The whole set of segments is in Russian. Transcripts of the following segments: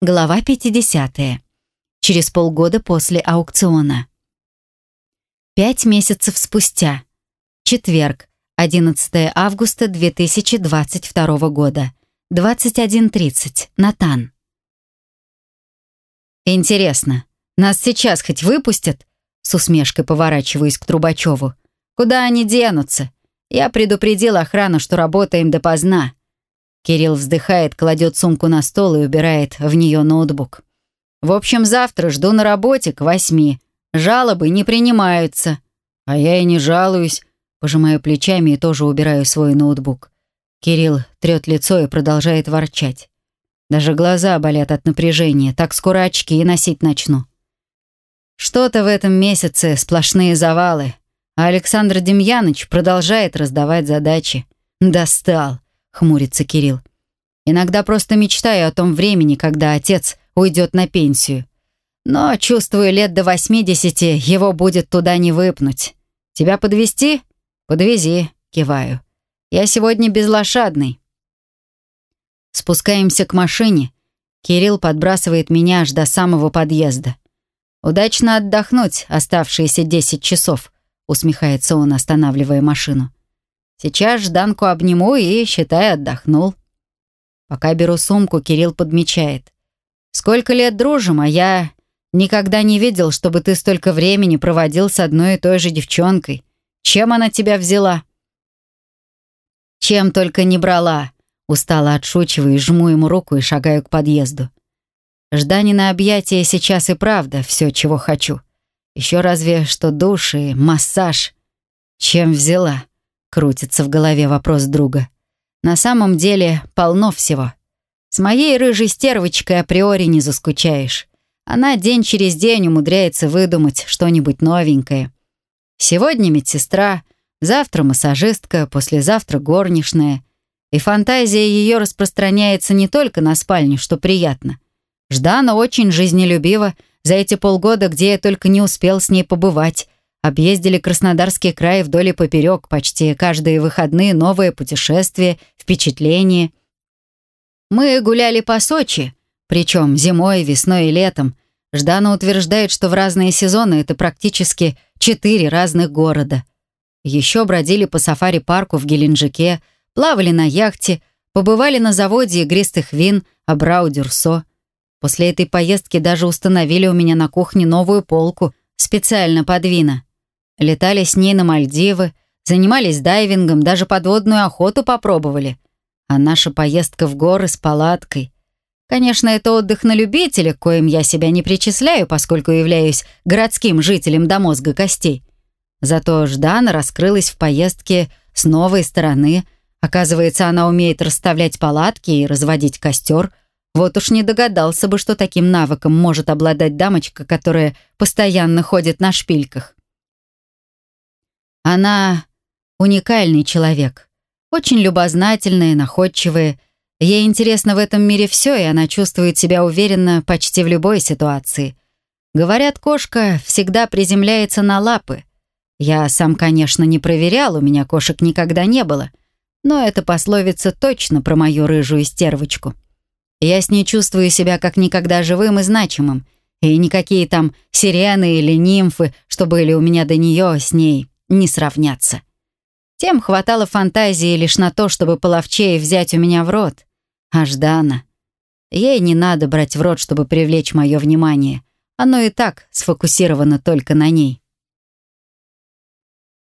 Глава 50. Через полгода после аукциона. Пять месяцев спустя. Четверг, 11 августа 2022 года. 21.30. Натан. «Интересно, нас сейчас хоть выпустят?» С усмешкой поворачиваюсь к Трубачеву. «Куда они денутся? Я предупредил охрану, что работаем допоздна. Кирилл вздыхает, кладет сумку на стол и убирает в нее ноутбук. «В общем, завтра жду на работе к восьми. Жалобы не принимаются». «А я и не жалуюсь», пожимаю плечами и тоже убираю свой ноутбук. Кирилл трет лицо и продолжает ворчать. Даже глаза болят от напряжения, так скоро очки носить начну. Что-то в этом месяце сплошные завалы, а Александр Демьяныч продолжает раздавать задачи. Достал хмурится Кирилл. Иногда просто мечтаю о том времени, когда отец уйдет на пенсию. Но, чувствую, лет до 80 его будет туда не выпнуть. Тебя подвести? Подвези, киваю. Я сегодня безлошадный. Спускаемся к машине. Кирилл подбрасывает меня аж до самого подъезда. «Удачно отдохнуть оставшиеся 10 часов», усмехается он, останавливая машину. Сейчас Жданку обниму и, считай, отдохнул. Пока беру сумку, Кирилл подмечает. «Сколько лет дружим, а я никогда не видел, чтобы ты столько времени проводил с одной и той же девчонкой. Чем она тебя взяла?» «Чем только не брала», устало отшучиваю жму ему руку и шагаю к подъезду. на объятия сейчас и правда все, чего хочу. Еще разве что душ и массаж. Чем взяла? Крутится в голове вопрос друга. На самом деле полно всего. С моей рыжей стервочкой априори не заскучаешь. Она день через день умудряется выдумать что-нибудь новенькое. Сегодня медсестра, завтра массажистка, послезавтра горничная. И фантазия ее распространяется не только на спальню, что приятно. Ждана очень жизнелюбива за эти полгода, где я только не успел с ней побывать, Объездили Краснодарский край вдоль и поперек, почти каждые выходные новое путешествие, впечатление. Мы гуляли по Сочи, причем зимой, весной и летом. Ждана утверждает, что в разные сезоны это практически четыре разных города. Еще бродили по сафари-парку в Геленджике, плавали на яхте, побывали на заводе игристых вин Абрау-Дюрсо. После этой поездки даже установили у меня на кухне новую полку специально под вина. Летали с ней на Мальдивы, занимались дайвингом, даже подводную охоту попробовали. А наша поездка в горы с палаткой. Конечно, это отдых на любителя, коим я себя не причисляю, поскольку являюсь городским жителем до мозга костей. Зато Ждана раскрылась в поездке с новой стороны. Оказывается, она умеет расставлять палатки и разводить костер. Вот уж не догадался бы, что таким навыком может обладать дамочка, которая постоянно ходит на шпильках. Она уникальный человек. Очень любознательная, находчивая. Ей интересно в этом мире все, и она чувствует себя уверенно почти в любой ситуации. Говорят, кошка всегда приземляется на лапы. Я сам, конечно, не проверял, у меня кошек никогда не было. Но эта пословица точно про мою рыжую стервочку. Я с ней чувствую себя как никогда живым и значимым. И никакие там сирены или нимфы, что были у меня до нее, с ней не сравнятся. Тем хватало фантазии лишь на то, чтобы половчее взять у меня в рот. А Ждана... Ей не надо брать в рот, чтобы привлечь мое внимание. Оно и так сфокусировано только на ней.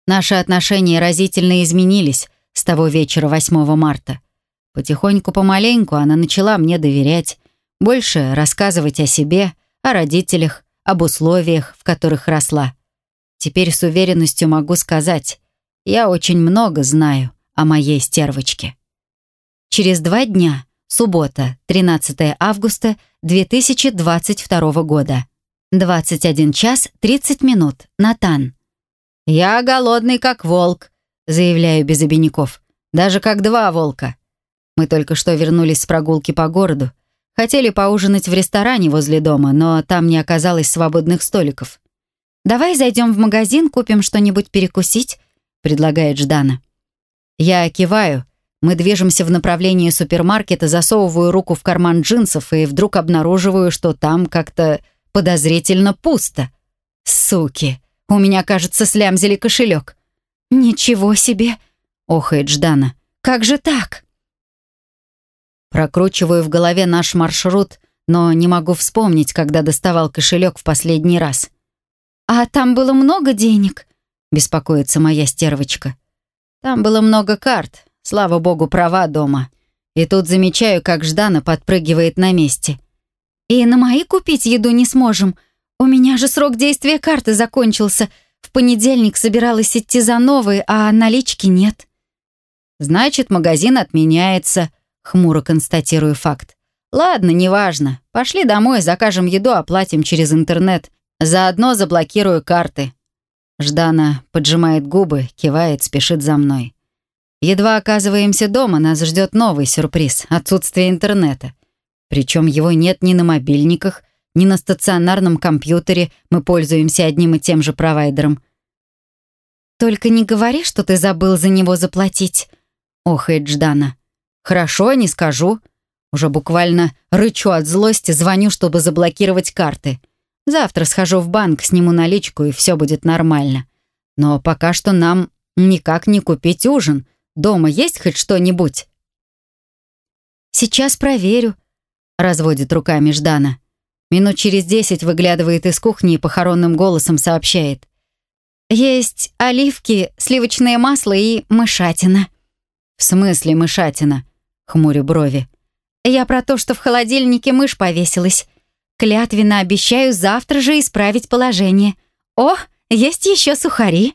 Наши отношения разительно изменились с того вечера 8 марта. Потихоньку, помаленьку она начала мне доверять, больше рассказывать о себе, о родителях, об условиях, в которых росла. Теперь с уверенностью могу сказать, я очень много знаю о моей стервочке. Через два дня, суббота, 13 августа 2022 года. 21 час 30 минут. Натан. «Я голодный, как волк», — заявляю без обиняков. «Даже как два волка». Мы только что вернулись с прогулки по городу. Хотели поужинать в ресторане возле дома, но там не оказалось свободных столиков. «Давай зайдем в магазин, купим что-нибудь перекусить», — предлагает Ждана. Я киваю. Мы движемся в направлении супермаркета, засовываю руку в карман джинсов и вдруг обнаруживаю, что там как-то подозрительно пусто. Суки, у меня, кажется, слямзили кошелек. «Ничего себе!» — охает Ждана. «Как же так?» Прокручиваю в голове наш маршрут, но не могу вспомнить, когда доставал кошелек в последний раз. «А там было много денег?» — беспокоится моя стервочка. «Там было много карт, слава богу, права дома. И тут замечаю, как Ждана подпрыгивает на месте. И на мои купить еду не сможем. У меня же срок действия карты закончился. В понедельник собиралась идти за новой, а налички нет». «Значит, магазин отменяется», — хмуро констатирую факт. «Ладно, неважно. Пошли домой, закажем еду, оплатим через интернет. Заодно заблокирую карты». Ждана поджимает губы, кивает, спешит за мной. Едва оказываемся дома, нас ждет новый сюрприз — отсутствие интернета. Причем его нет ни на мобильниках, ни на стационарном компьютере, мы пользуемся одним и тем же провайдером. «Только не говори, что ты забыл за него заплатить», — охает Ждана. «Хорошо, не скажу». Уже буквально рычу от злости, звоню, чтобы заблокировать карты. Завтра схожу в банк, сниму наличку, и все будет нормально. Но пока что нам никак не купить ужин. Дома есть хоть что-нибудь?» «Сейчас проверю», — разводит руками Ждана. Минут через десять выглядывает из кухни и похоронным голосом сообщает. «Есть оливки, сливочное масло и мышатина». «В смысле мышатина?» — хмурю брови. «Я про то, что в холодильнике мышь повесилась. Клятвенно обещаю завтра же исправить положение. О, есть еще сухари».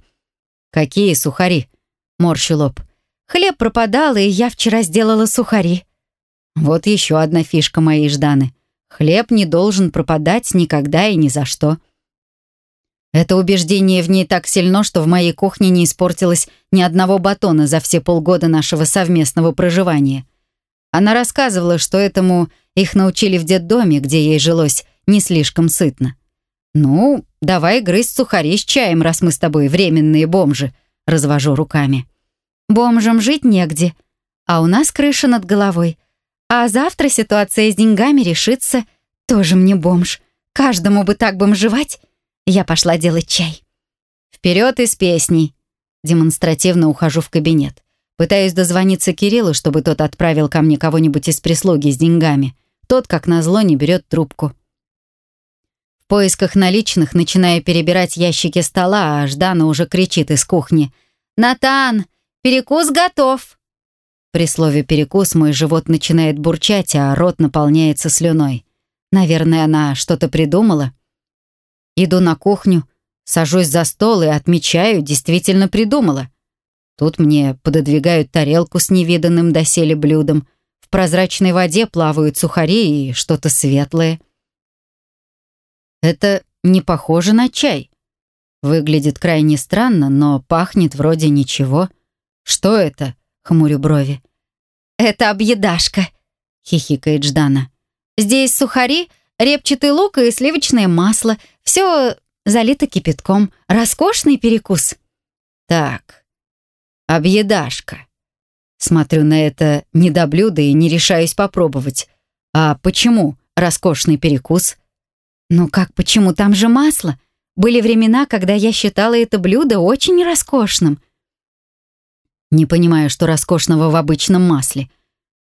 «Какие сухари?» — морщу лоб. «Хлеб пропадал, и я вчера сделала сухари». Вот еще одна фишка моей Жданы. Хлеб не должен пропадать никогда и ни за что. Это убеждение в ней так сильно, что в моей кухне не испортилось ни одного батона за все полгода нашего совместного проживания. Она рассказывала, что этому их научили в детдоме, где ей жилось не слишком сытно. «Ну, давай грызть сухари с чаем, раз мы с тобой временные бомжи», — развожу руками. «Бомжам жить негде, а у нас крыша над головой. А завтра ситуация с деньгами решится. Тоже мне бомж. Каждому бы так бомжевать. Я пошла делать чай. Вперед из песней. Демонстративно ухожу в кабинет. Пытаюсь дозвониться Кириллу, чтобы тот отправил ко мне кого-нибудь из прислуги с деньгами. Тот, как назло, не берет трубку. В поисках наличных начинаю перебирать ящики стола, а Ждана уже кричит из кухни. «Натан, перекус готов!» При слове «перекус» мой живот начинает бурчать, а рот наполняется слюной. Наверное, она что-то придумала. Иду на кухню, сажусь за стол и отмечаю, действительно придумала. Тут мне пододвигают тарелку с невиданным доселе блюдом. Прозрачной воде плавают сухари и что-то светлое. Это не похоже на чай. Выглядит крайне странно, но пахнет вроде ничего. Что это? хмурю брови. «Это объедашка», — хихикает Ждана. «Здесь сухари, репчатый лук и сливочное масло. Все залито кипятком. Роскошный перекус». «Так, объедашка». Смотрю на это недоблюдо и не решаюсь попробовать. А почему роскошный перекус? Ну как почему? Там же масло. Были времена, когда я считала это блюдо очень роскошным. Не понимаю, что роскошного в обычном масле.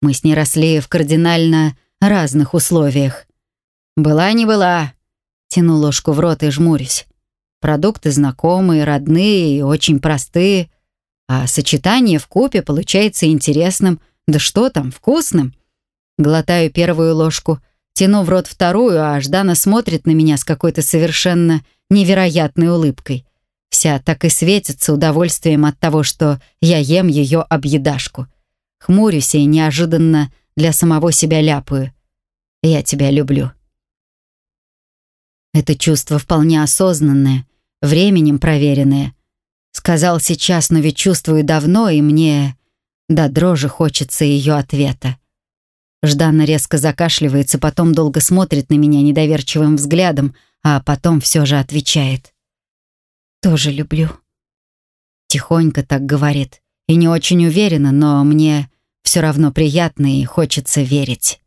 Мы с ней росли в кардинально разных условиях. Была не была. Тяну ложку в рот и жмурюсь. Продукты знакомые, родные и очень простые. А сочетание в купе получается интересным. Да что там, вкусным. Глотаю первую ложку, тяну в рот вторую, а Ждана смотрит на меня с какой-то совершенно невероятной улыбкой. Вся так и светится удовольствием от того, что я ем ее объедашку. Хмурюсь и неожиданно для самого себя ляпаю. Я тебя люблю. Это чувство вполне осознанное, временем проверенное. Сказал сейчас, но ведь чувствую давно, и мне до дрожи хочется ее ответа. Жданна резко закашливается, потом долго смотрит на меня недоверчивым взглядом, а потом все же отвечает тоже люблю». Тихонько так говорит. И не очень уверенно, но мне все равно приятно и хочется верить.